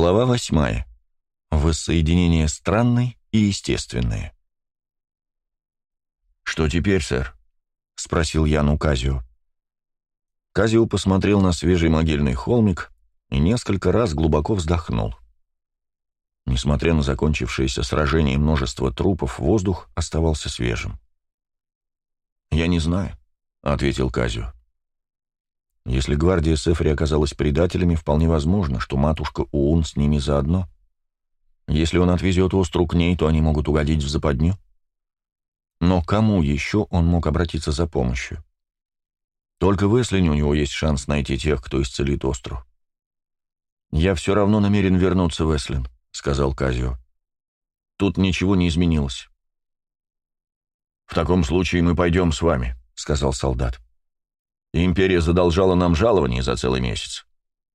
Глава восьмая. Воссоединение странное и естественное. «Что теперь, сэр?» — спросил Ян у Казио. Казио посмотрел на свежий могильный холмик и несколько раз глубоко вздохнул. Несмотря на закончившееся сражение и множество трупов, воздух оставался свежим. «Я не знаю», — ответил Казио. Если гвардия Сефри оказалась предателями, вполне возможно, что матушка Уун с ними заодно. Если он отвезет остру к ней, то они могут угодить в западню. Но кому еще он мог обратиться за помощью? Только в Эслине у него есть шанс найти тех, кто исцелит остров. «Я все равно намерен вернуться в Эслин», — сказал Казио. «Тут ничего не изменилось». «В таком случае мы пойдем с вами», — сказал солдат. Империя задолжала нам жалование за целый месяц,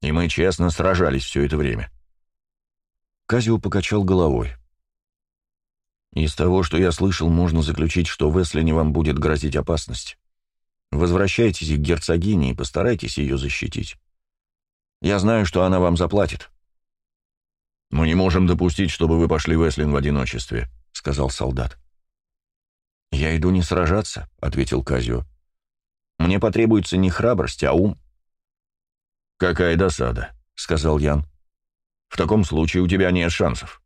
и мы честно сражались все это время. Казио покачал головой. Из того, что я слышал, можно заключить, что в Эслине вам будет грозить опасность. Возвращайтесь к герцогине и постарайтесь ее защитить. Я знаю, что она вам заплатит. «Мы не можем допустить, чтобы вы пошли в Эслин в одиночестве», — сказал солдат. «Я иду не сражаться», — ответил Казио. Мне потребуется не храбрость, а ум». «Какая досада», — сказал Ян. «В таком случае у тебя нет шансов».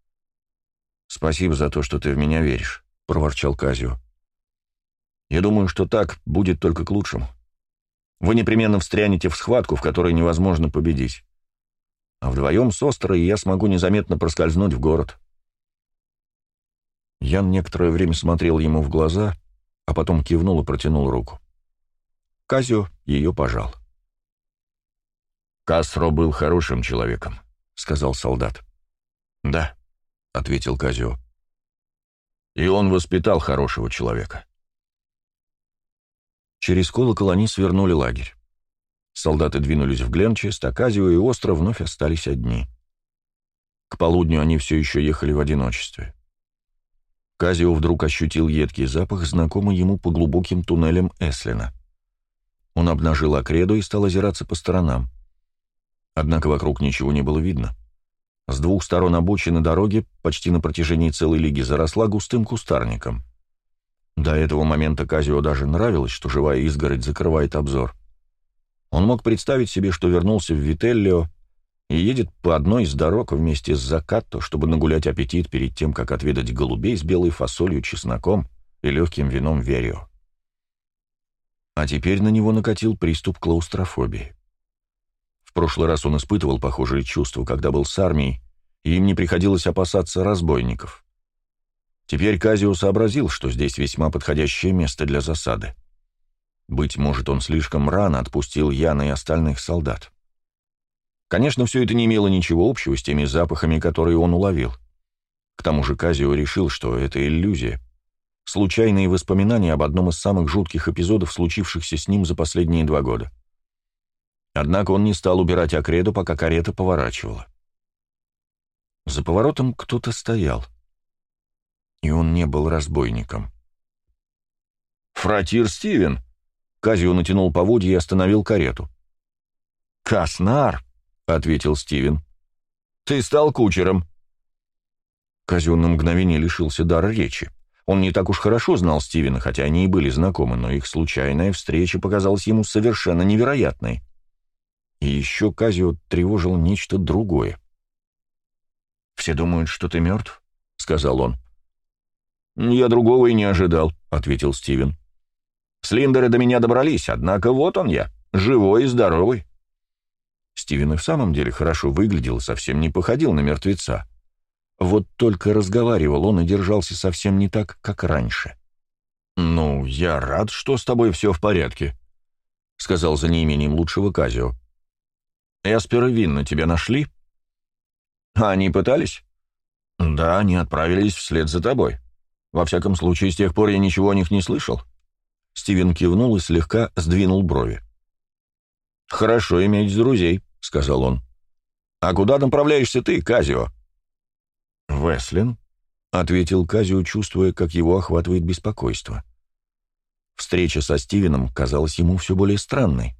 «Спасибо за то, что ты в меня веришь», — проворчал Казио. «Я думаю, что так будет только к лучшему. Вы непременно встрянете в схватку, в которой невозможно победить. А вдвоем с Острой я смогу незаметно проскользнуть в город». Ян некоторое время смотрел ему в глаза, а потом кивнул и протянул руку. Казио ее пожал. «Кастро был хорошим человеком», — сказал солдат. «Да», — ответил Казио. «И он воспитал хорошего человека». Через колокол они свернули лагерь. Солдаты двинулись в Гленчест, а Казио и остров вновь остались одни. К полудню они все еще ехали в одиночестве. Казио вдруг ощутил едкий запах, знакомый ему по глубоким туннелям Эслина. Он обнажил окреду и стал озираться по сторонам. Однако вокруг ничего не было видно. С двух сторон обочины дороги, почти на протяжении целой лиги, заросла густым кустарником. До этого момента Казио даже нравилось, что живая изгородь закрывает обзор. Он мог представить себе, что вернулся в Вителлио и едет по одной из дорог вместе с Закатто, чтобы нагулять аппетит перед тем, как отведать голубей с белой фасолью, чесноком и легким вином Верио. А теперь на него накатил приступ клаустрофобии. В прошлый раз он испытывал похожие чувства, когда был с армией, и им не приходилось опасаться разбойников. Теперь Казио сообразил, что здесь весьма подходящее место для засады. Быть может, он слишком рано отпустил Яна и остальных солдат. Конечно, все это не имело ничего общего с теми запахами, которые он уловил. К тому же Казио решил, что это иллюзия — случайные воспоминания об одном из самых жутких эпизодов, случившихся с ним за последние два года. Однако он не стал убирать Акреду, пока карета поворачивала. За поворотом кто-то стоял. И он не был разбойником. «Фратир Стивен!» Казио натянул поводья и остановил карету. «Каснар!» — ответил Стивен. «Ты стал кучером!» Казио на мгновение лишился дара речи. Он не так уж хорошо знал Стивена, хотя они и были знакомы, но их случайная встреча показалась ему совершенно невероятной. И еще Казио тревожило нечто другое. «Все думают, что ты мертв?» — сказал он. «Я другого и не ожидал», — ответил Стивен. «Слиндеры до меня добрались, однако вот он я, живой и здоровый». Стивен и в самом деле хорошо выглядел совсем не походил на мертвеца. Вот только разговаривал он и держался совсем не так, как раньше. «Ну, я рад, что с тобой все в порядке», — сказал за неимением лучшего Казио. «Эспер и Винна тебя нашли?» «А они пытались?» «Да, они отправились вслед за тобой. Во всяком случае, с тех пор я ничего о них не слышал». Стивен кивнул и слегка сдвинул брови. «Хорошо иметь друзей», — сказал он. «А куда направляешься ты, Казио?» «Веслин», — ответил Казио, чувствуя, как его охватывает беспокойство. Встреча со Стивеном казалась ему все более странной.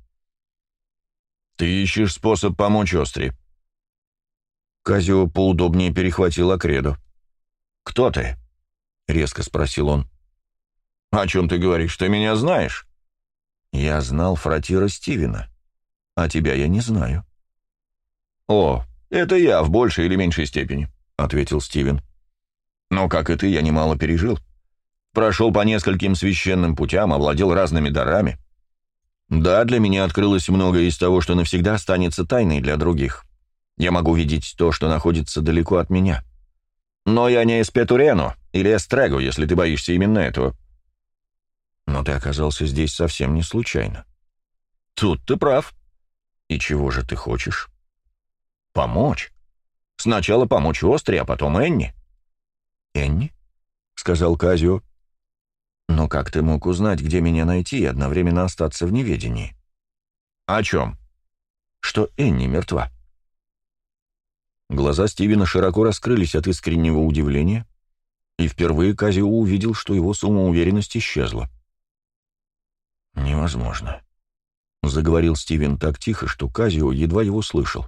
«Ты ищешь способ помочь Остре?» Казио поудобнее перехватил Акреду. «Кто ты?» — резко спросил он. «О чем ты говоришь? Ты меня знаешь?» «Я знал фратира Стивена, а тебя я не знаю». «О, это я в большей или меньшей степени», — ответил Стивен. «Но, как и ты, я немало пережил. Прошел по нескольким священным путям, овладел разными дарами. Да, для меня открылось многое из того, что навсегда останется тайной для других. Я могу видеть то, что находится далеко от меня. Но я не Эспетурено или Эстрего, если ты боишься именно этого. Но ты оказался здесь совсем не случайно. Тут ты прав. И чего же ты хочешь? Помочь. Сначала помочь Остре, а потом Энни. Энни? — сказал Казио. «Но как ты мог узнать, где меня найти и одновременно остаться в неведении?» «О чем?» «Что Энни мертва». Глаза Стивена широко раскрылись от искреннего удивления, и впервые Казио увидел, что его самоуверенность исчезла. «Невозможно», — заговорил Стивен так тихо, что Казио едва его слышал.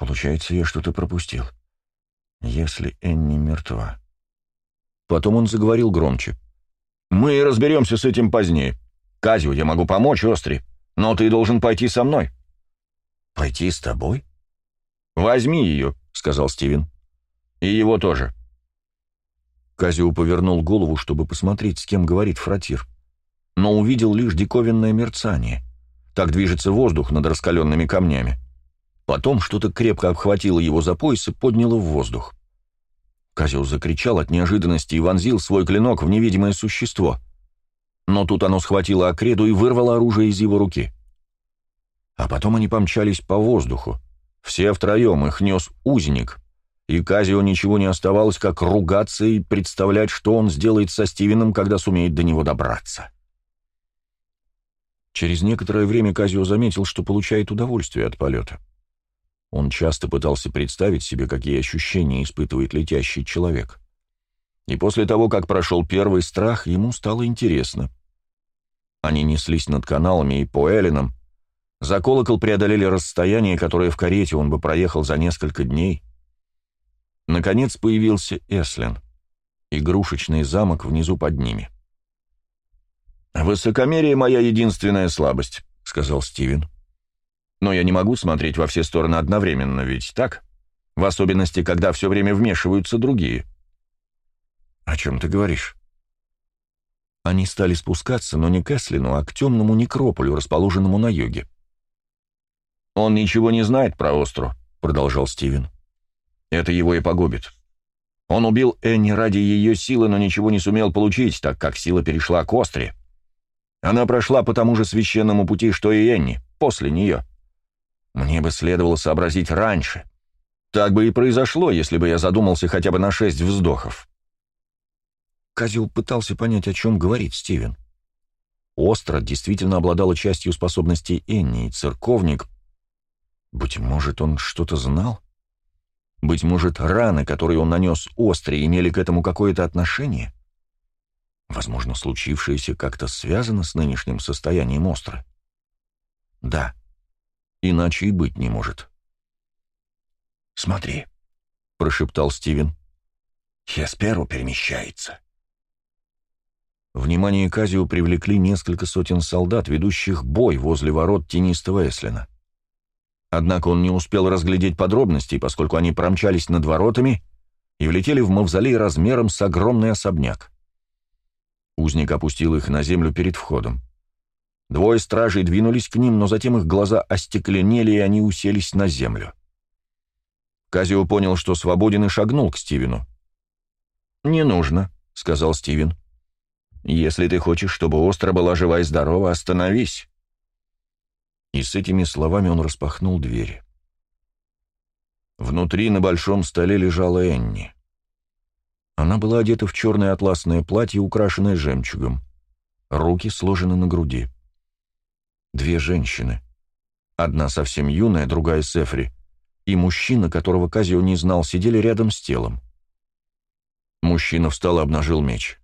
«Получается, я что-то пропустил. Если Энни мертва...» Потом он заговорил громче. «Мы разберемся с этим позднее. Казио, я могу помочь, Остри, но ты должен пойти со мной». «Пойти с тобой?» «Возьми ее», — сказал Стивен. «И его тоже». Казио повернул голову, чтобы посмотреть, с кем говорит фратир, но увидел лишь диковинное мерцание. Так движется воздух над раскаленными камнями. Потом что-то крепко обхватило его за пояс и подняло в воздух. Казио закричал от неожиданности и вонзил свой клинок в невидимое существо. Но тут оно схватило Акреду и вырвало оружие из его руки. А потом они помчались по воздуху. Все втроем их нес узник, и Казио ничего не оставалось, как ругаться и представлять, что он сделает со Стивеном, когда сумеет до него добраться. Через некоторое время Казио заметил, что получает удовольствие от полета. Он часто пытался представить себе, какие ощущения испытывает летящий человек. И после того, как прошел первый страх, ему стало интересно. Они неслись над каналами и по Эллинам, за колокол преодолели расстояние, которое в карете он бы проехал за несколько дней. Наконец появился Эслин, игрушечный замок внизу под ними. «Высокомерие — моя единственная слабость», — сказал Стивен. Но я не могу смотреть во все стороны одновременно, ведь так? В особенности, когда все время вмешиваются другие. О чем ты говоришь? Они стали спускаться, но не к Эслину, а к темному некрополю, расположенному на юге. «Он ничего не знает про Остру», — продолжал Стивен. «Это его и погубит. Он убил Энни ради ее силы, но ничего не сумел получить, так как сила перешла к Остре. Она прошла по тому же священному пути, что и Энни, после нее. Мне бы следовало сообразить раньше. Так бы и произошло, если бы я задумался хотя бы на шесть вздохов. Казил пытался понять, о чем говорит Стивен. Остро действительно обладала частью способностей Энни, и церковник... Быть может, он что-то знал? Быть может, раны, которые он нанес Остре, имели к этому какое-то отношение? Возможно, случившееся как-то связано с нынешним состоянием Остры? Да. Иначе и быть не может. «Смотри», — прошептал Стивен. «Хесперу перемещается». Внимание Казио привлекли несколько сотен солдат, ведущих бой возле ворот тенистого Эслина. Однако он не успел разглядеть подробностей, поскольку они промчались над воротами и влетели в мавзолей размером с огромный особняк. Узник опустил их на землю перед входом. Двое стражей двинулись к ним, но затем их глаза остекленели, и они уселись на землю. Казио понял, что свободен, и шагнул к Стивену. «Не нужно», — сказал Стивен. «Если ты хочешь, чтобы остро была жива и здорова, остановись». И с этими словами он распахнул двери. Внутри на большом столе лежала Энни. Она была одета в черное атласное платье, украшенное жемчугом. Руки сложены на груди. Две женщины. Одна совсем юная, другая Сефри. И мужчина, которого Казио не знал, сидели рядом с телом. Мужчина встал и обнажил меч.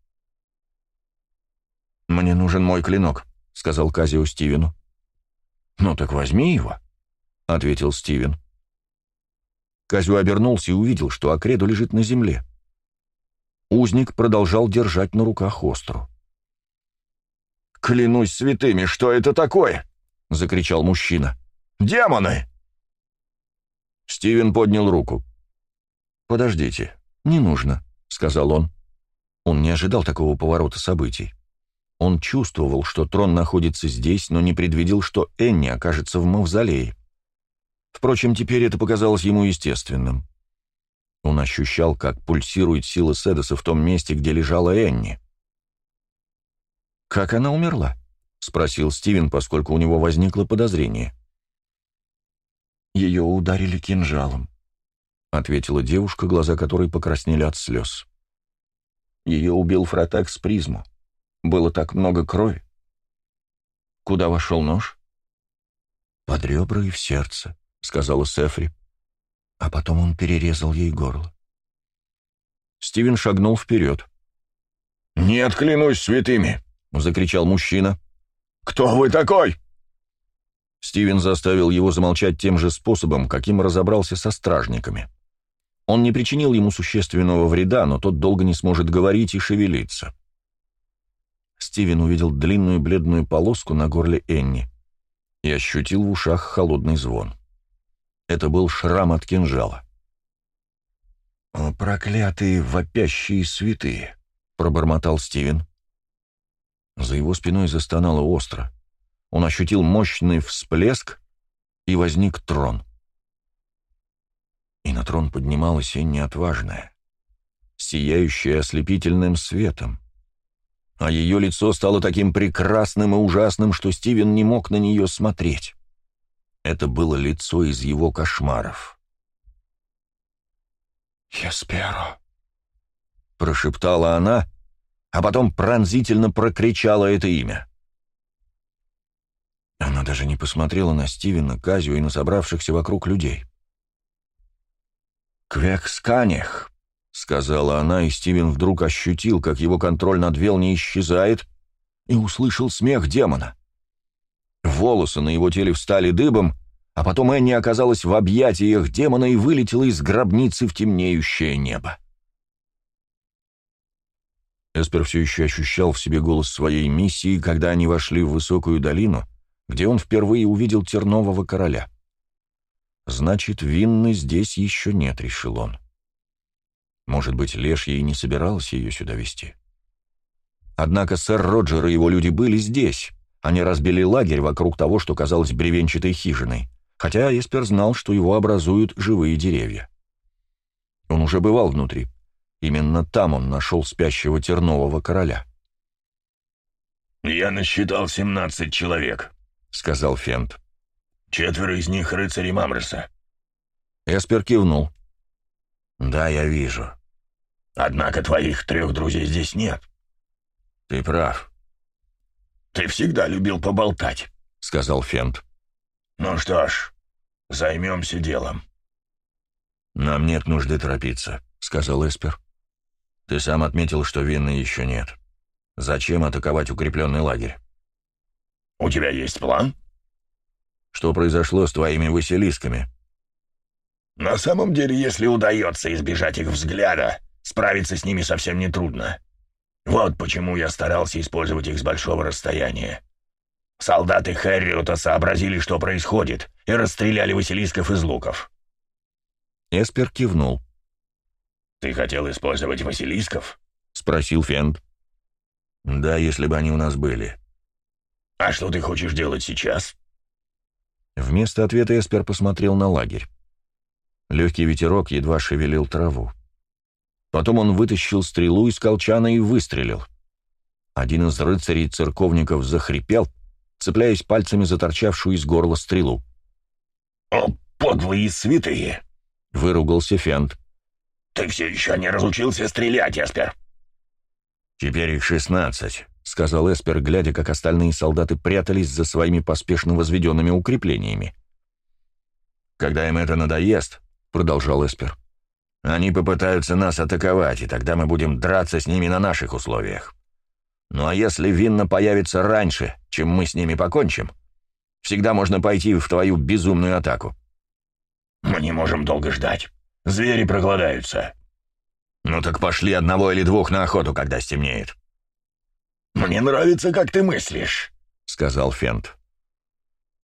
«Мне нужен мой клинок», — сказал Казио Стивену. «Ну так возьми его», — ответил Стивен. Казю обернулся и увидел, что Акреду лежит на земле. Узник продолжал держать на руках остру. «Клянусь святыми, что это такое?» — закричал мужчина. «Демоны!» Стивен поднял руку. «Подождите, не нужно», — сказал он. Он не ожидал такого поворота событий. Он чувствовал, что трон находится здесь, но не предвидел, что Энни окажется в мавзолее. Впрочем, теперь это показалось ему естественным. Он ощущал, как пульсирует сила Седоса в том месте, где лежала Энни. «Как она умерла?» — спросил Стивен, поскольку у него возникло подозрение. «Ее ударили кинжалом», — ответила девушка, глаза которой покраснели от слез. Ее убил Фротекс призму. Было так много крови. Куда вошел нож? Под ребра и в сердце, сказала Сефри. А потом он перерезал ей горло. Стивен шагнул вперед. «Нет, клянусь святыми!» — закричал мужчина. «Кто вы такой?» Стивен заставил его замолчать тем же способом, каким разобрался со стражниками. Он не причинил ему существенного вреда, но тот долго не сможет говорить и шевелиться. Стивен увидел длинную бледную полоску на горле Энни и ощутил в ушах холодный звон. Это был шрам от кинжала. «О, проклятые вопящие святые!» — пробормотал Стивен. За его спиной застонало остро. Он ощутил мощный всплеск, и возник трон и на трон поднималась Энни отважная, сияющая ослепительным светом. А ее лицо стало таким прекрасным и ужасным, что Стивен не мог на нее смотреть. Это было лицо из его кошмаров. «Есперо», — прошептала она, а потом пронзительно прокричала это имя. Она даже не посмотрела на Стивена, Казю и на собравшихся вокруг людей. «Квексканех», — сказала она, и Стивен вдруг ощутил, как его контроль над Вел исчезает, и услышал смех демона. Волосы на его теле встали дыбом, а потом Энни оказалась в объятиях демона и вылетела из гробницы в темнеющее небо. Эспер все еще ощущал в себе голос своей миссии, когда они вошли в высокую долину, где он впервые увидел тернового короля — Значит, Винны здесь еще нет, решил он. Может быть, Лешья и не собиралась ее сюда вести. Однако сэр Роджер и его люди были здесь. Они разбили лагерь вокруг того, что казалось бревенчатой хижиной, хотя Эспер знал, что его образуют живые деревья. Он уже бывал внутри. Именно там он нашел спящего тернового короля. «Я насчитал семнадцать человек», — сказал Фент. Четверо из них рыцари Мамреса. Эспер кивнул. «Да, я вижу. Однако твоих трех друзей здесь нет». «Ты прав». «Ты всегда любил поболтать», — сказал Фент. «Ну что ж, займемся делом». «Нам нет нужды торопиться», — сказал Эспер. «Ты сам отметил, что вины еще нет. Зачем атаковать укрепленный лагерь?» «У тебя есть план?» Что произошло с твоими Василисками?» «На самом деле, если удается избежать их взгляда, справиться с ними совсем нетрудно. Вот почему я старался использовать их с большого расстояния. Солдаты Хэрриота сообразили, что происходит, и расстреляли Василисков из луков». Эспер кивнул. «Ты хотел использовать Василисков?» — спросил Фенд. «Да, если бы они у нас были». «А что ты хочешь делать сейчас?» Вместо ответа Эспер посмотрел на лагерь. Легкий ветерок едва шевелил траву. Потом он вытащил стрелу из колчана и выстрелил. Один из рыцарей-церковников захрипел, цепляясь пальцами за торчавшую из горла стрелу. «О, подлые святые!» — выругался Фент. «Ты все еще не разучился стрелять, Эспер!» «Теперь их шестнадцать», — сказал Эспер, глядя, как остальные солдаты прятались за своими поспешно возведенными укреплениями. «Когда им это надоест», — продолжал Эспер, — «они попытаются нас атаковать, и тогда мы будем драться с ними на наших условиях. Ну а если Винна появится раньше, чем мы с ними покончим, всегда можно пойти в твою безумную атаку». «Мы не можем долго ждать», Звери проголодаются». «Ну так пошли одного или двух на охоту, когда стемнеет». «Мне нравится, как ты мыслишь», — сказал Фент.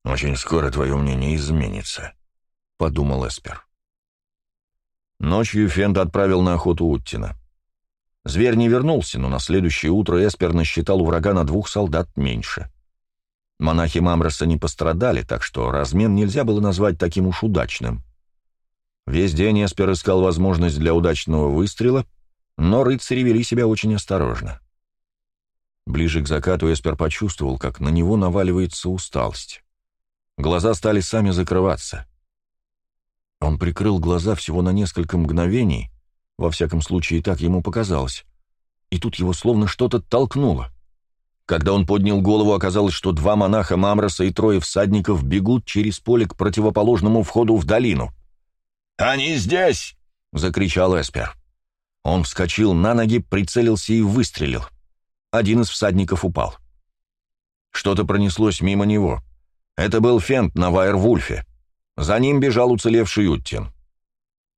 «Очень скоро твое мнение изменится», — подумал Эспер. Ночью Фент отправил на охоту Уттина. Зверь не вернулся, но на следующее утро Эспер насчитал у врага на двух солдат меньше. Монахи Мамроса не пострадали, так что размен нельзя было назвать таким уж удачным. Весь день Эспер искал возможность для удачного выстрела, но рыцари вели себя очень осторожно. Ближе к закату Эспер почувствовал, как на него наваливается усталость. Глаза стали сами закрываться. Он прикрыл глаза всего на несколько мгновений, во всяком случае так ему показалось, и тут его словно что-то толкнуло. Когда он поднял голову, оказалось, что два монаха Мамроса и трое всадников бегут через поле к противоположному входу в долину. «Они здесь!» — закричал Эспер. Он вскочил на ноги, прицелился и выстрелил. Один из всадников упал. Что-то пронеслось мимо него. Это был Фент на Вайервульфе. За ним бежал уцелевший Уттин.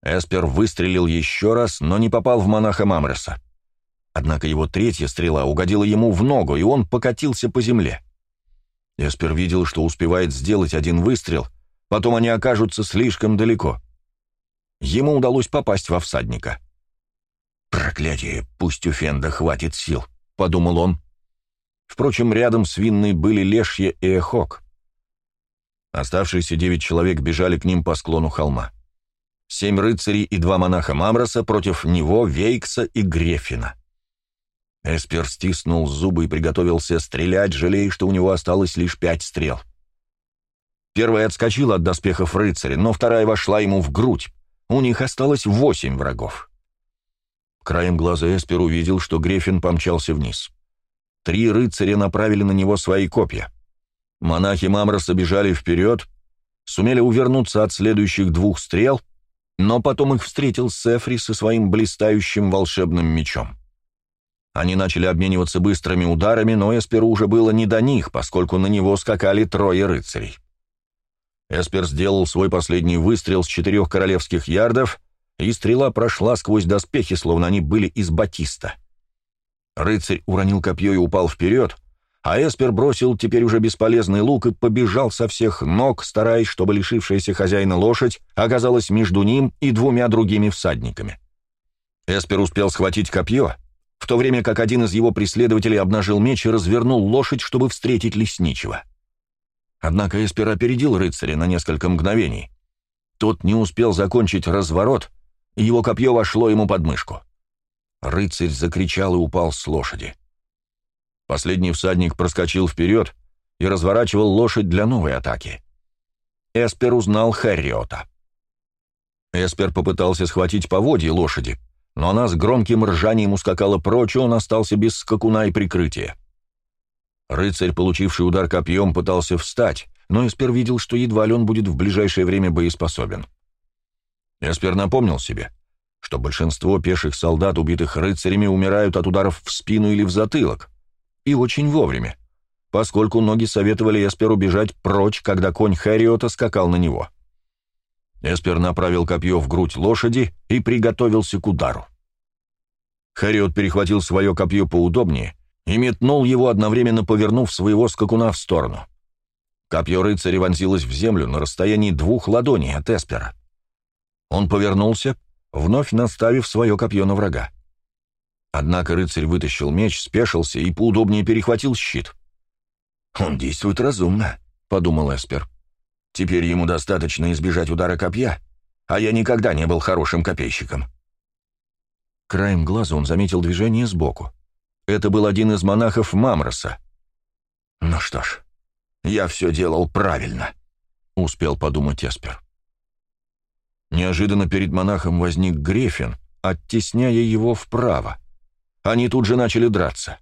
Эспер выстрелил еще раз, но не попал в монаха Мамреса. Однако его третья стрела угодила ему в ногу, и он покатился по земле. Эспер видел, что успевает сделать один выстрел, потом они окажутся слишком далеко. Ему удалось попасть во всадника. «Проклятие, пусть у Фенда хватит сил», — подумал он. Впрочем, рядом с Винной были Лешья и Эхок. Оставшиеся девять человек бежали к ним по склону холма. Семь рыцарей и два монаха Мамроса против него, Вейкса и Грефина. Эспер стиснул зубы и приготовился стрелять, жалея, что у него осталось лишь пять стрел. Первая отскочила от доспехов рыцаря, но вторая вошла ему в грудь. У них осталось восемь врагов. Краем глаза Эспер увидел, что Грефин помчался вниз. Три рыцаря направили на него свои копья. Монахи Мамроса бежали вперед, сумели увернуться от следующих двух стрел, но потом их встретил Сефри со своим блистающим волшебным мечом. Они начали обмениваться быстрыми ударами, но Эсперу уже было не до них, поскольку на него скакали трое рыцарей. Эспер сделал свой последний выстрел с четырех королевских ярдов, и стрела прошла сквозь доспехи, словно они были из батиста. Рыцарь уронил копье и упал вперед, а Эспер бросил теперь уже бесполезный лук и побежал со всех ног, стараясь, чтобы лишившаяся хозяина лошадь оказалась между ним и двумя другими всадниками. Эспер успел схватить копье, в то время как один из его преследователей обнажил меч и развернул лошадь, чтобы встретить лесничего. Однако Эспер опередил рыцаря на несколько мгновений. Тот не успел закончить разворот, и его копье вошло ему под мышку. Рыцарь закричал и упал с лошади. Последний всадник проскочил вперед и разворачивал лошадь для новой атаки. Эспер узнал Харриота. Эспер попытался схватить поводье лошади, но она с громким ржанием ускакала прочь, и он остался без скакуна и прикрытия. Рыцарь, получивший удар копьем, пытался встать, но Эспер видел, что едва ли он будет в ближайшее время боеспособен. Эспер напомнил себе, что большинство пеших солдат, убитых рыцарями, умирают от ударов в спину или в затылок, и очень вовремя, поскольку ноги советовали Эсперу бежать прочь, когда конь Хэриота скакал на него. Эспер направил копье в грудь лошади и приготовился к удару. Хэриот перехватил свое копье поудобнее и метнул его, одновременно повернув своего скакуна в сторону. Копье рыцаря вонзилось в землю на расстоянии двух ладоней от Эспера. Он повернулся, вновь наставив свое копье на врага. Однако рыцарь вытащил меч, спешился и поудобнее перехватил щит. «Он действует разумно», — подумал Эспер. Теперь ему достаточно избежать удара копья, а я никогда не был хорошим копейщиком. Краем глаза он заметил движение сбоку. Это был один из монахов Мамроса. «Ну что ж, я все делал правильно», — успел подумать Эспер. Неожиданно перед монахом возник Грефин, оттесняя его вправо. Они тут же начали драться.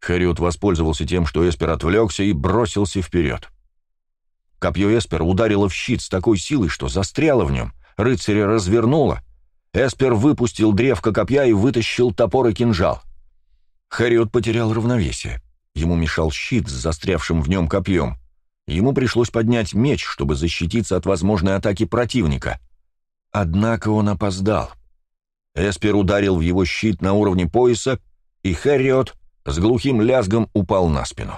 Хэриот воспользовался тем, что Эспер отвлекся и бросился вперед. Копье Эспер ударило в щит с такой силой, что застряло в нем. Рыцаря развернуло. Эспер выпустил древко копья и вытащил топор и кинжал. Хэриот потерял равновесие. Ему мешал щит с застрявшим в нем копьем. Ему пришлось поднять меч, чтобы защититься от возможной атаки противника. Однако он опоздал. Эспер ударил в его щит на уровне пояса, и Хэриот с глухим лязгом упал на спину.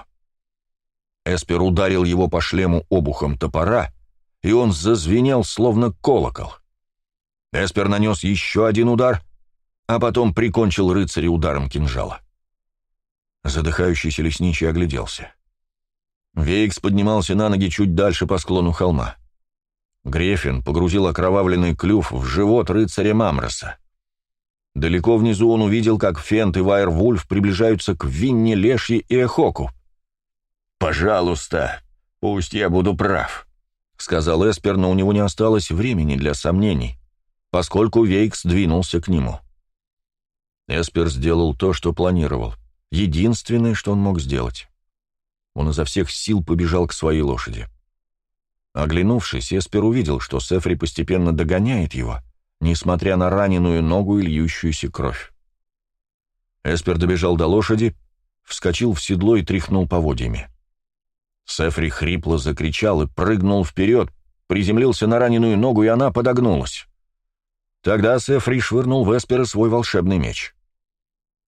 Эспер ударил его по шлему обухом топора, и он зазвенел, словно колокол. Эспер нанес еще один удар, а потом прикончил рыцаря ударом кинжала. Задыхающийся лесничий огляделся. Вейкс поднимался на ноги чуть дальше по склону холма. Грефин погрузил окровавленный клюв в живот рыцаря Мамроса. Далеко внизу он увидел, как Фент и Вайер-Вульф приближаются к Винне, Лешье и Эхоку. «Пожалуйста, пусть я буду прав», — сказал Эспер, но у него не осталось времени для сомнений, поскольку Вейкс двинулся к нему. Эспер сделал то, что планировал. Единственное, что он мог сделать. Он изо всех сил побежал к своей лошади. Оглянувшись, Эспер увидел, что Сефри постепенно догоняет его, несмотря на раненую ногу и льющуюся кровь. Эспер добежал до лошади, вскочил в седло и тряхнул поводьями. Сефри хрипло закричал и прыгнул вперед, приземлился на раненую ногу, и она подогнулась. Тогда Сефри швырнул в Эспера свой волшебный меч.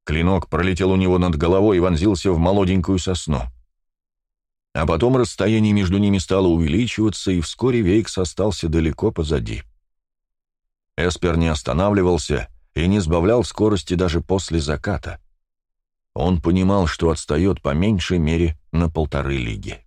Клинок пролетел у него над головой и вонзился в молоденькую сосну. А потом расстояние между ними стало увеличиваться, и вскоре Вейкс остался далеко позади. Эспер не останавливался и не сбавлял скорости даже после заката. Он понимал, что отстает по меньшей мере на полторы лиги.